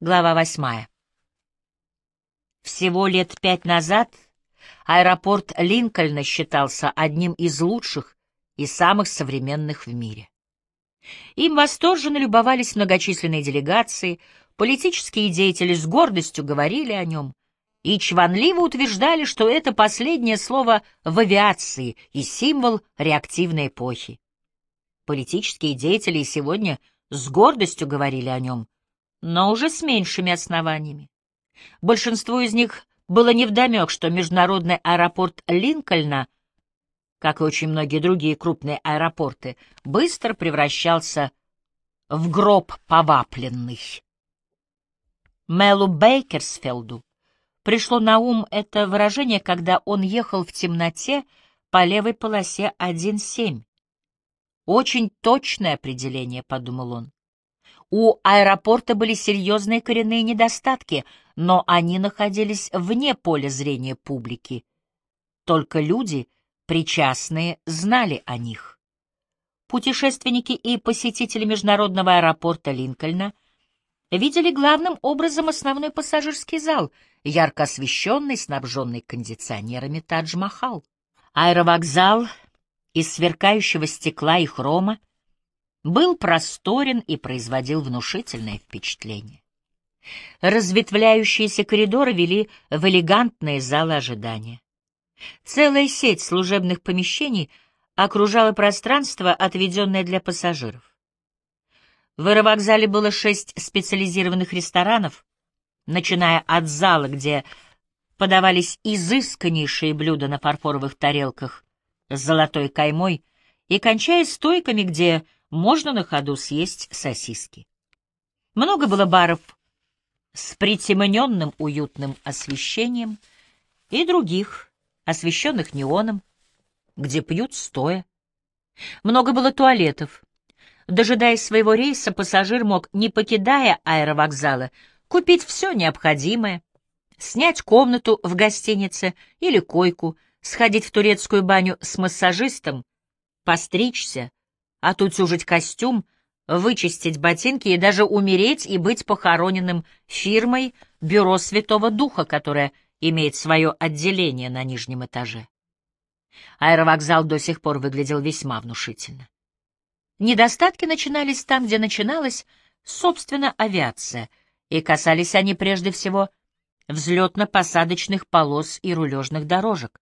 Глава восьмая. Всего лет пять назад аэропорт Линкольна считался одним из лучших и самых современных в мире. Им восторженно любовались многочисленные делегации, политические деятели с гордостью говорили о нем и чванливо утверждали, что это последнее слово в авиации и символ реактивной эпохи. Политические деятели сегодня с гордостью говорили о нем, но уже с меньшими основаниями. Большинству из них было невдомек, что международный аэропорт Линкольна, как и очень многие другие крупные аэропорты, быстро превращался в гроб повапленный. Мелу Бейкерсфелду пришло на ум это выражение, когда он ехал в темноте по левой полосе 1.7. Очень точное определение, — подумал он. У аэропорта были серьезные коренные недостатки, но они находились вне поля зрения публики. Только люди, причастные, знали о них. Путешественники и посетители международного аэропорта Линкольна видели главным образом основной пассажирский зал, ярко освещенный, снабженный кондиционерами Тадж-Махал. Аэровокзал из сверкающего стекла и хрома был просторен и производил внушительное впечатление. Разветвляющиеся коридоры вели в элегантные залы ожидания. Целая сеть служебных помещений окружала пространство, отведенное для пассажиров. В аэровокзале было шесть специализированных ресторанов, начиная от зала, где подавались изысканнейшие блюда на фарфоровых тарелках с золотой каймой, и кончая стойками, где можно на ходу съесть сосиски. Много было баров с притемненным уютным освещением и других, освещенных неоном, где пьют стоя. Много было туалетов. Дожидаясь своего рейса, пассажир мог, не покидая аэровокзала, купить все необходимое, снять комнату в гостинице или койку, сходить в турецкую баню с массажистом, постричься, отутюжить костюм, вычистить ботинки и даже умереть и быть похороненным фирмой Бюро Святого Духа, которое имеет свое отделение на нижнем этаже. Аэровокзал до сих пор выглядел весьма внушительно. Недостатки начинались там, где начиналась, собственно, авиация, и касались они прежде всего взлетно-посадочных полос и рулежных дорожек.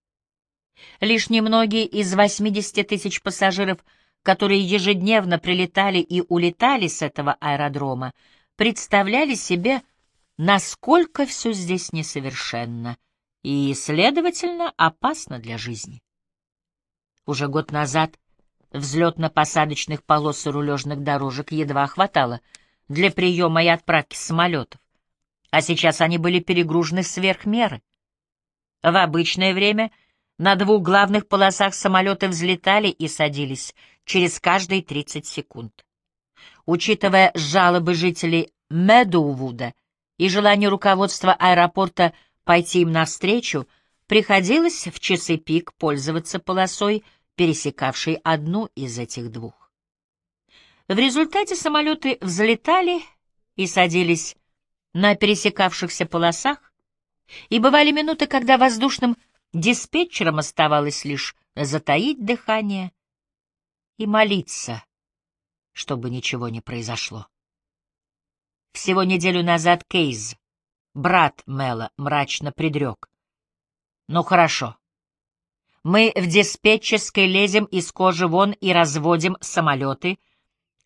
Лишь немногие из 80 тысяч пассажиров — которые ежедневно прилетали и улетали с этого аэродрома, представляли себе, насколько все здесь несовершенно и, следовательно, опасно для жизни. Уже год назад взлетно-посадочных полос и рулежных дорожек едва хватало для приема и отправки самолетов, а сейчас они были перегружены сверх меры. В обычное время — на двух главных полосах самолеты взлетали и садились через каждые 30 секунд. Учитывая жалобы жителей Медоувуда и желание руководства аэропорта пойти им навстречу, приходилось в часы пик пользоваться полосой, пересекавшей одну из этих двух. В результате самолеты взлетали и садились на пересекавшихся полосах, и бывали минуты, когда воздушным Диспетчерам оставалось лишь затаить дыхание и молиться, чтобы ничего не произошло. Всего неделю назад Кейз, брат Мэла, мрачно предрек. «Ну хорошо. Мы в диспетчерской лезем из кожи вон и разводим самолеты,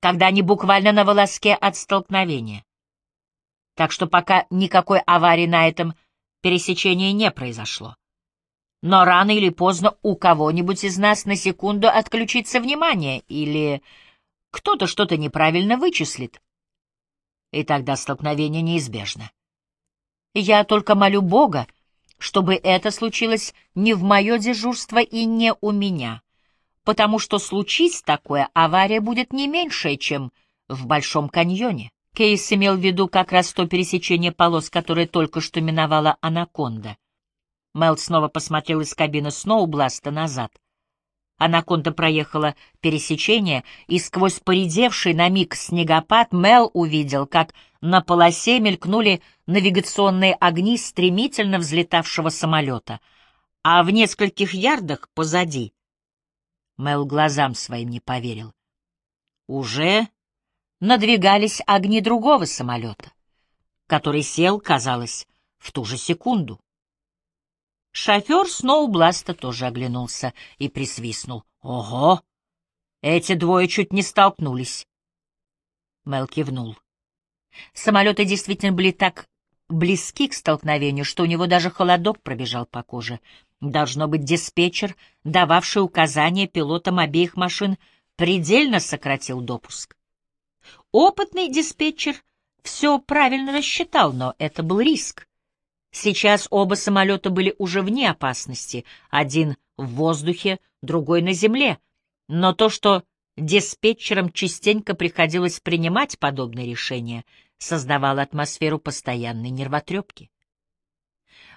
когда они буквально на волоске от столкновения. Так что пока никакой аварии на этом пересечении не произошло. Но рано или поздно у кого-нибудь из нас на секунду отключится внимание, или кто-то что-то неправильно вычислит. И тогда столкновение неизбежно. Я только молю Бога, чтобы это случилось не в мое дежурство и не у меня, потому что случись такое, авария будет не меньшая, чем в Большом каньоне. Кейс имел в виду как раз то пересечение полос, которое только что миновала Анаконда. Мел снова посмотрел из кабины Сноубласта назад. Анаконда проехала пересечение, и сквозь поредевший на миг снегопад Мел увидел, как на полосе мелькнули навигационные огни стремительно взлетавшего самолета, а в нескольких ярдах позади Мел глазам своим не поверил. Уже надвигались огни другого самолета, который сел, казалось, в ту же секунду. Шофер Сноубласта тоже оглянулся и присвистнул. «Ого! Эти двое чуть не столкнулись!» Мел кивнул. Самолеты действительно были так близки к столкновению, что у него даже холодок пробежал по коже. Должно быть, диспетчер, дававший указания пилотам обеих машин, предельно сократил допуск. Опытный диспетчер все правильно рассчитал, но это был риск. Сейчас оба самолета были уже вне опасности, один в воздухе, другой на земле. Но то, что диспетчерам частенько приходилось принимать подобные решения, создавало атмосферу постоянной нервотрепки.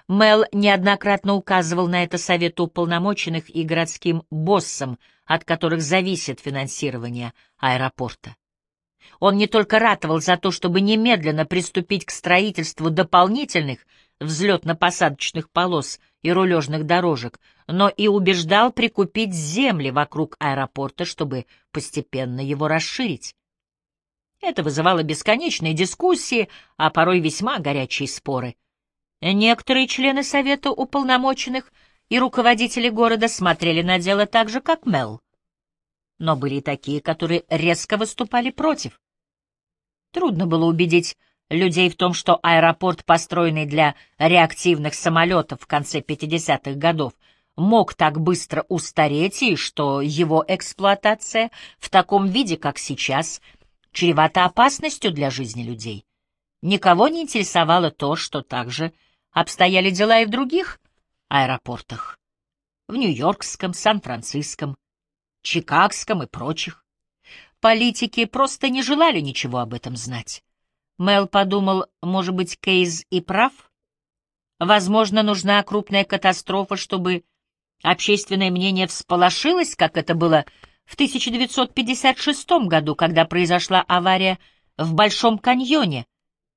Мел неоднократно указывал на это совету уполномоченных и городским боссам, от которых зависит финансирование аэропорта. Он не только ратовал за то, чтобы немедленно приступить к строительству дополнительных взлетно-посадочных полос и рулежных дорожек, но и убеждал прикупить земли вокруг аэропорта, чтобы постепенно его расширить. Это вызывало бесконечные дискуссии, а порой весьма горячие споры. Некоторые члены Совета уполномоченных и руководители города смотрели на дело так же, как Мел. Но были и такие, которые резко выступали против. Трудно было убедить людей в том, что аэропорт, построенный для реактивных самолетов в конце 50-х годов, мог так быстро устареть и что его эксплуатация в таком виде, как сейчас, чревата опасностью для жизни людей. Никого не интересовало то, что также обстояли дела и в других аэропортах. В Нью-Йоркском, Сан-Франциском, Чикагском и прочих. Политики просто не желали ничего об этом знать. Мел подумал, может быть, Кейз и прав? Возможно, нужна крупная катастрофа, чтобы общественное мнение всполошилось, как это было в 1956 году, когда произошла авария в Большом каньоне,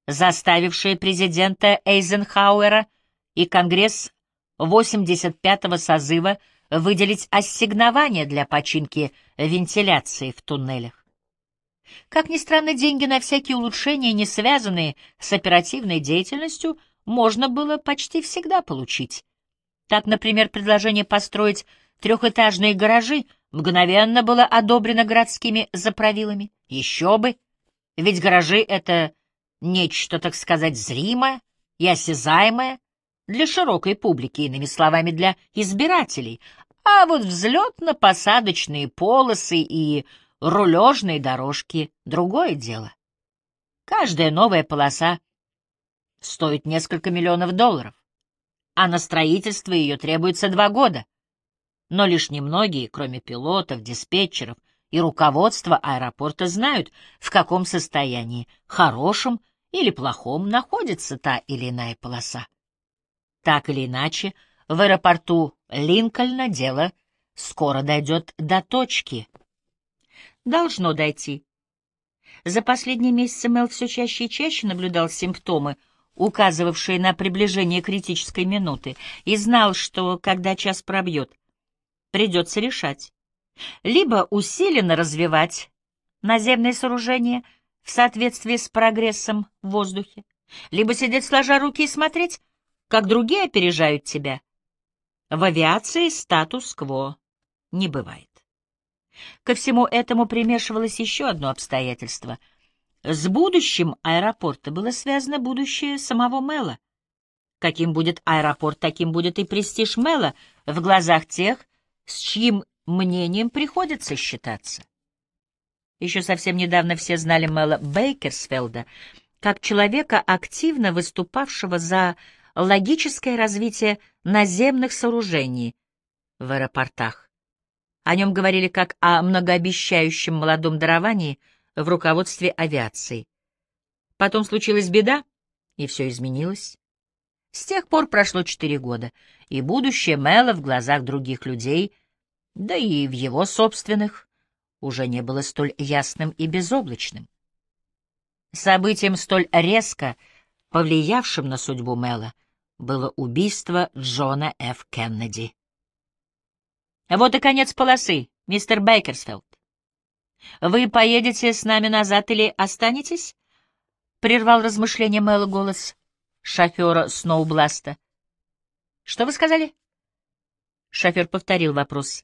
заставившая президента Эйзенхауэра и Конгресс 85-го созыва выделить ассигнования для починки вентиляции в туннелях. Как ни странно, деньги на всякие улучшения, не связанные с оперативной деятельностью, можно было почти всегда получить. Так, например, предложение построить трехэтажные гаражи мгновенно было одобрено городскими заправилами. Еще бы! Ведь гаражи — это нечто, так сказать, зримое и осязаемое для широкой публики, иными словами, для избирателей. А вот взлетно-посадочные полосы и рулежные дорожки — другое дело. Каждая новая полоса стоит несколько миллионов долларов, а на строительство ее требуется два года — но лишь немногие, кроме пилотов, диспетчеров и руководства аэропорта, знают, в каком состоянии, хорошем или плохом, находится та или иная полоса. Так или иначе, в аэропорту Линкольна дело скоро дойдет до точки. Должно дойти. За последние месяцы Мел все чаще и чаще наблюдал симптомы, указывавшие на приближение критической минуты, и знал, что, когда час пробьет, придется решать. Либо усиленно развивать наземные сооружения в соответствии с прогрессом в воздухе, либо сидеть сложа руки и смотреть, как другие опережают тебя. В авиации статус-кво не бывает. Ко всему этому примешивалось еще одно обстоятельство. С будущим аэропорта было связано будущее самого Мэла. Каким будет аэропорт, таким будет и престиж Мэла в глазах тех, с чьим мнением приходится считаться. Еще совсем недавно все знали Мэла Бейкерсфелда как человека, активно выступавшего за логическое развитие наземных сооружений в аэропортах. О нем говорили как о многообещающем молодом даровании в руководстве авиацией. Потом случилась беда, и все изменилось. С тех пор прошло четыре года, и будущее Мэла в глазах других людей, да и в его собственных, уже не было столь ясным и безоблачным. Событием столь резко повлиявшим на судьбу Мэла было убийство Джона Ф. Кеннеди. Вот и конец полосы, мистер Бейкерсфилд. Вы поедете с нами назад или останетесь? Прервал размышление Мэла голос шофера Сноубласта. Что вы сказали? Шофер повторил вопрос.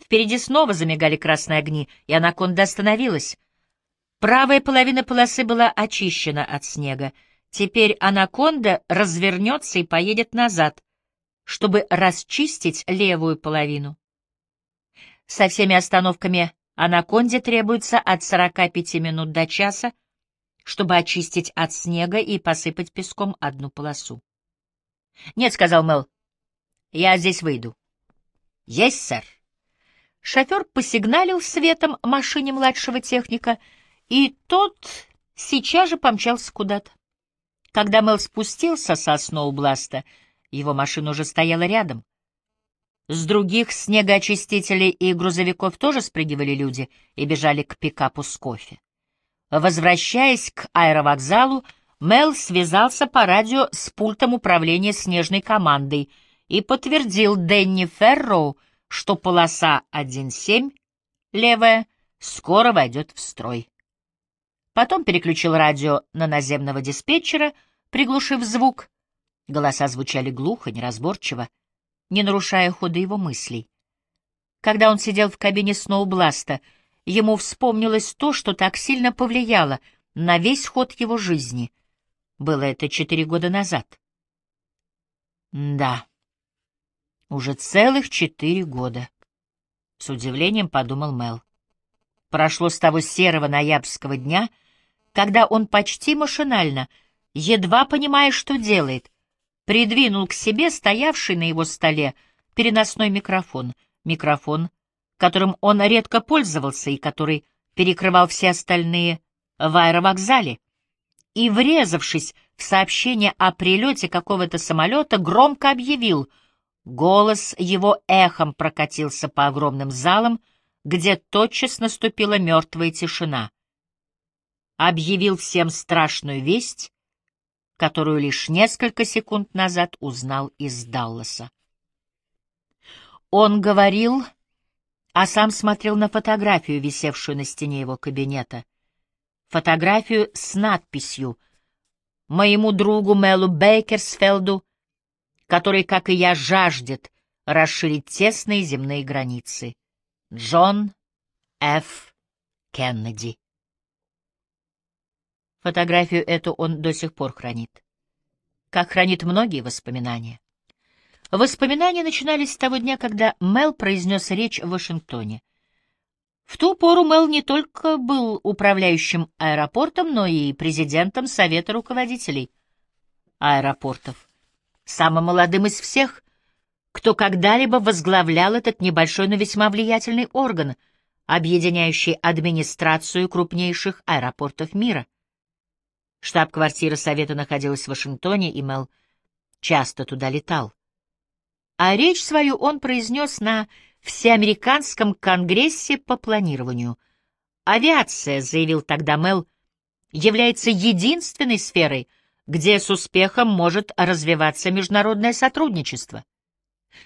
Впереди снова замигали красные огни, и анаконда остановилась. Правая половина полосы была очищена от снега. Теперь анаконда развернется и поедет назад, чтобы расчистить левую половину. Со всеми остановками анаконде требуется от 45 минут до часа, чтобы очистить от снега и посыпать песком одну полосу. «Нет», — сказал Мел, — «я здесь выйду». «Есть, сэр». Шофер посигналил светом машине младшего техника, и тот сейчас же помчался куда-то. Когда Мел спустился со Сноубласта, его машина уже стояла рядом. С других снегоочистителей и грузовиков тоже спрыгивали люди и бежали к пикапу с кофе. Возвращаясь к аэровокзалу, Мел связался по радио с пультом управления снежной командой и подтвердил Дэнни Ферроу, что полоса 1.7, левая, скоро войдет в строй. Потом переключил радио на наземного диспетчера, приглушив звук. Голоса звучали глухо, неразборчиво, не нарушая хода его мыслей. Когда он сидел в кабине Сноубласта, ему вспомнилось то, что так сильно повлияло на весь ход его жизни. Было это четыре года назад. Да, уже целых четыре года. С удивлением подумал Мел. Прошло с того серого ноябрьского дня, когда он почти машинально, едва понимая, что делает, придвинул к себе стоявший на его столе переносной микрофон, микрофон, которым он редко пользовался и который перекрывал все остальные в аэровокзале, и, врезавшись в сообщение о прилете какого-то самолета, громко объявил. Голос его эхом прокатился по огромным залам, где тотчас наступила мертвая тишина. Объявил всем страшную весть, которую лишь несколько секунд назад узнал из Далласа. Он говорил, а сам смотрел на фотографию, висевшую на стене его кабинета. Фотографию с надписью «Моему другу Мелу Бейкерсфелду, который, как и я, жаждет расширить тесные земные границы. Джон Ф. Кеннеди. Фотографию эту он до сих пор хранит. Как хранит многие воспоминания. Воспоминания начинались с того дня, когда Мел произнес речь в Вашингтоне. В ту пору Мел не только был управляющим аэропортом, но и президентом Совета руководителей аэропортов, самым молодым из всех, кто когда-либо возглавлял этот небольшой, но весьма влиятельный орган, объединяющий администрацию крупнейших аэропортов мира. Штаб-квартира Совета находилась в Вашингтоне, и Мел часто туда летал. А речь свою он произнес на Всеамериканском конгрессе по планированию. «Авиация», — заявил тогда Мел, — «является единственной сферой, где с успехом может развиваться международное сотрудничество.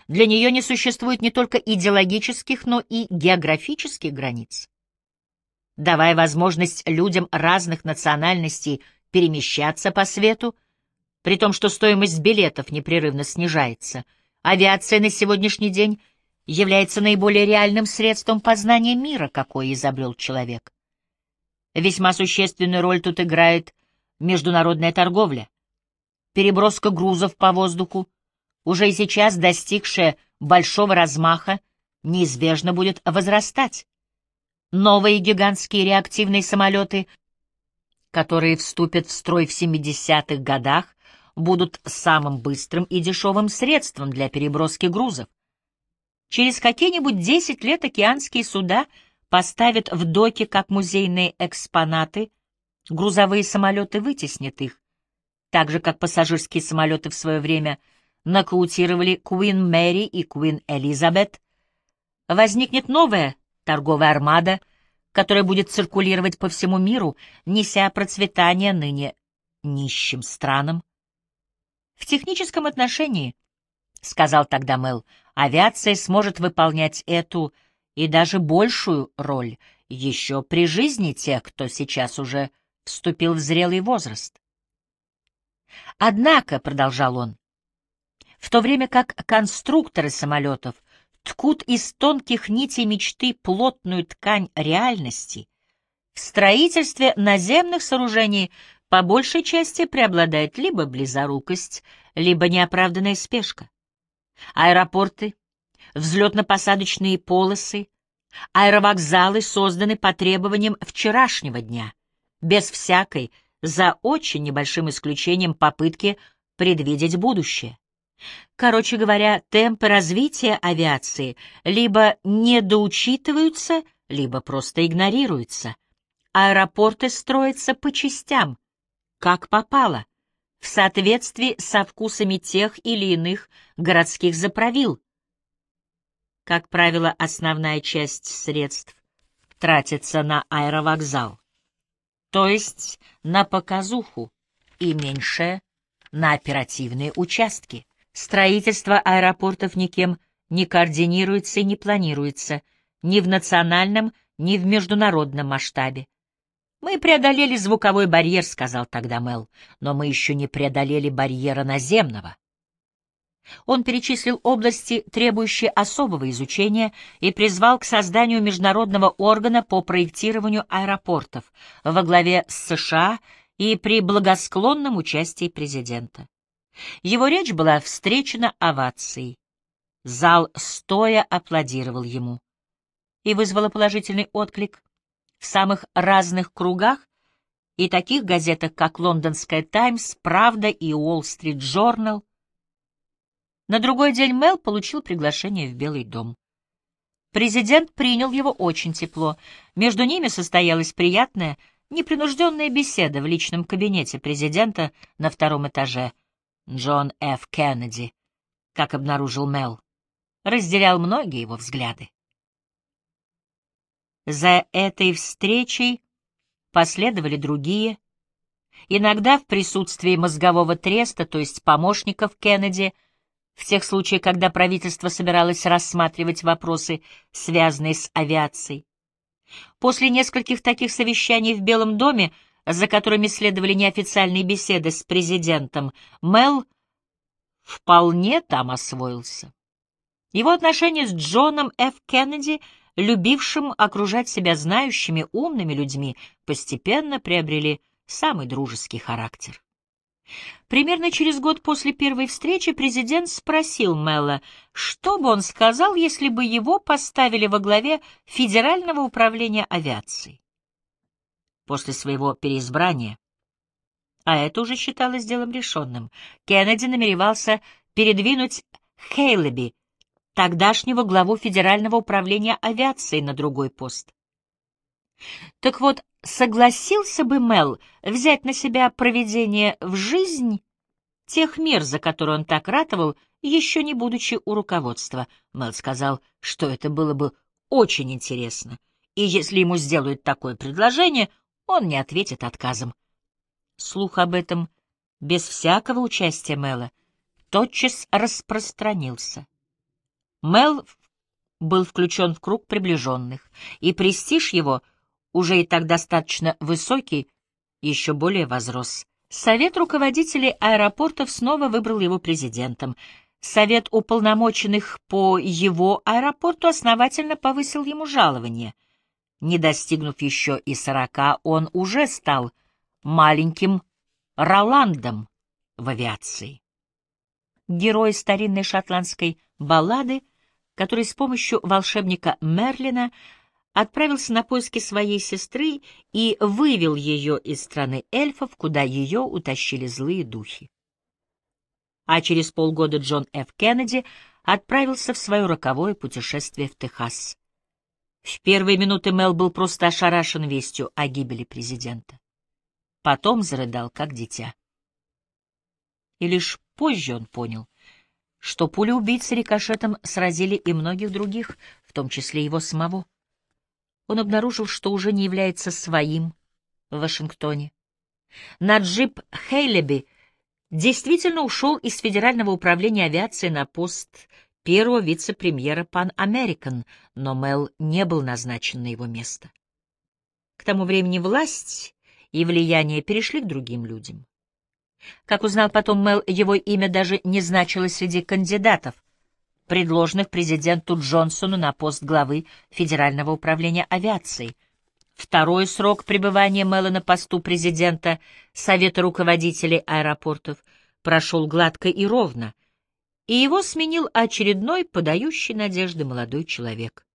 Для нее не существует не только идеологических, но и географических границ. Давая возможность людям разных национальностей перемещаться по свету, при том, что стоимость билетов непрерывно снижается, авиация на сегодняшний день является наиболее реальным средством познания мира, какое изобрел человек. Весьма существенную роль тут играет международная торговля. Переброска грузов по воздуху, уже и сейчас достигшая большого размаха, неизбежно будет возрастать. Новые гигантские реактивные самолеты, которые вступят в строй в 70-х годах, будут самым быстрым и дешевым средством для переброски грузов. Через какие-нибудь 10 лет океанские суда поставят в доки как музейные экспонаты, грузовые самолеты вытеснят их, так же, как пассажирские самолеты в свое время – нокаутировали Куин Мэри и Куин Элизабет, возникнет новая торговая армада, которое будет циркулировать по всему миру, неся процветание ныне нищим странам. В техническом отношении, — сказал тогда Мэл, — авиация сможет выполнять эту и даже большую роль еще при жизни тех, кто сейчас уже вступил в зрелый возраст. Однако, — продолжал он, — в то время как конструкторы самолетов ткут из тонких нитей мечты плотную ткань реальности, в строительстве наземных сооружений по большей части преобладает либо близорукость, либо неоправданная спешка. Аэропорты, взлетно-посадочные полосы, аэровокзалы созданы по требованиям вчерашнего дня, без всякой, за очень небольшим исключением попытки предвидеть будущее. Короче говоря, темпы развития авиации либо недоучитываются, либо просто игнорируются. Аэропорты строятся по частям, как попало, в соответствии со вкусами тех или иных городских заправил. Как правило, основная часть средств тратится на аэровокзал, то есть на показуху, и меньшее — на оперативные участки. Строительство аэропортов никем не координируется и не планируется ни в национальном, ни в международном масштабе. «Мы преодолели звуковой барьер», — сказал тогда Мел, — «но мы еще не преодолели барьера наземного». Он перечислил области, требующие особого изучения, и призвал к созданию международного органа по проектированию аэропортов во главе с США и при благосклонном участии президента. Его речь была встречена овацией. Зал стоя аплодировал ему и вызвала положительный отклик в самых разных кругах и таких газетах, как «Лондонская Таймс», «Правда» и «Уолл-стрит Джорнал». На другой день Мел получил приглашение в Белый дом. Президент принял его очень тепло. Между ними состоялась приятная, непринужденная беседа в личном кабинете президента на втором этаже — Джон Ф. Кеннеди, как обнаружил Мел, разделял многие его взгляды. За этой встречей последовали другие, иногда в присутствии мозгового треста, то есть помощников Кеннеди, в тех случаях, когда правительство собиралось рассматривать вопросы, связанные с авиацией. После нескольких таких совещаний в Белом доме за которыми следовали неофициальные беседы с президентом, Мел вполне там освоился. Его отношения с Джоном Ф. Кеннеди, любившим окружать себя знающими, умными людьми, постепенно приобрели самый дружеский характер. Примерно через год после первой встречи президент спросил Мелла, что бы он сказал, если бы его поставили во главе Федерального управления авиацией после своего переизбрания. А это уже считалось делом решенным. Кеннеди намеревался передвинуть Хейлеби, тогдашнего главу Федерального управления авиацией, на другой пост. Так вот, согласился бы Мел взять на себя проведение в жизнь тех мер, за которые он так ратовал, еще не будучи у руководства. Мел сказал, что это было бы очень интересно, и если ему сделают такое предложение, он не ответит отказом. Слух об этом, без всякого участия Мэла, тотчас распространился. Мел был включен в круг приближенных, и престиж его, уже и так достаточно высокий, еще более возрос. Совет руководителей аэропортов снова выбрал его президентом. Совет уполномоченных по его аэропорту основательно повысил ему жалование. Не достигнув еще и сорока, он уже стал маленьким Роландом в авиации. Герой старинной шотландской баллады, который с помощью волшебника Мерлина отправился на поиски своей сестры и вывел ее из страны эльфов, куда ее утащили злые духи. А через полгода Джон Ф. Кеннеди отправился в свое роковое путешествие в Техас. В первые минуты Мел был просто ошарашен вестью о гибели президента. Потом зарыдал, как дитя. И лишь позже он понял, что пули убийцы рикошетом сразили и многих других, в том числе его самого. он обнаружил, что уже не является своим в Вашингтоне. Наджиб Хейлеби действительно ушел из Федерального управления авиации на пост первого вице-премьера American, но Мел не был назначен на его место. К тому времени власть и влияние перешли к другим людям. Как узнал потом Мел, его имя даже не значилось среди кандидатов, предложенных президенту Джонсону на пост главы Федерального управления авиацией. Второй срок пребывания Мэла на посту президента Совета руководителей аэропортов прошел гладко и ровно, и его сменил очередной подающий надежды молодой человек.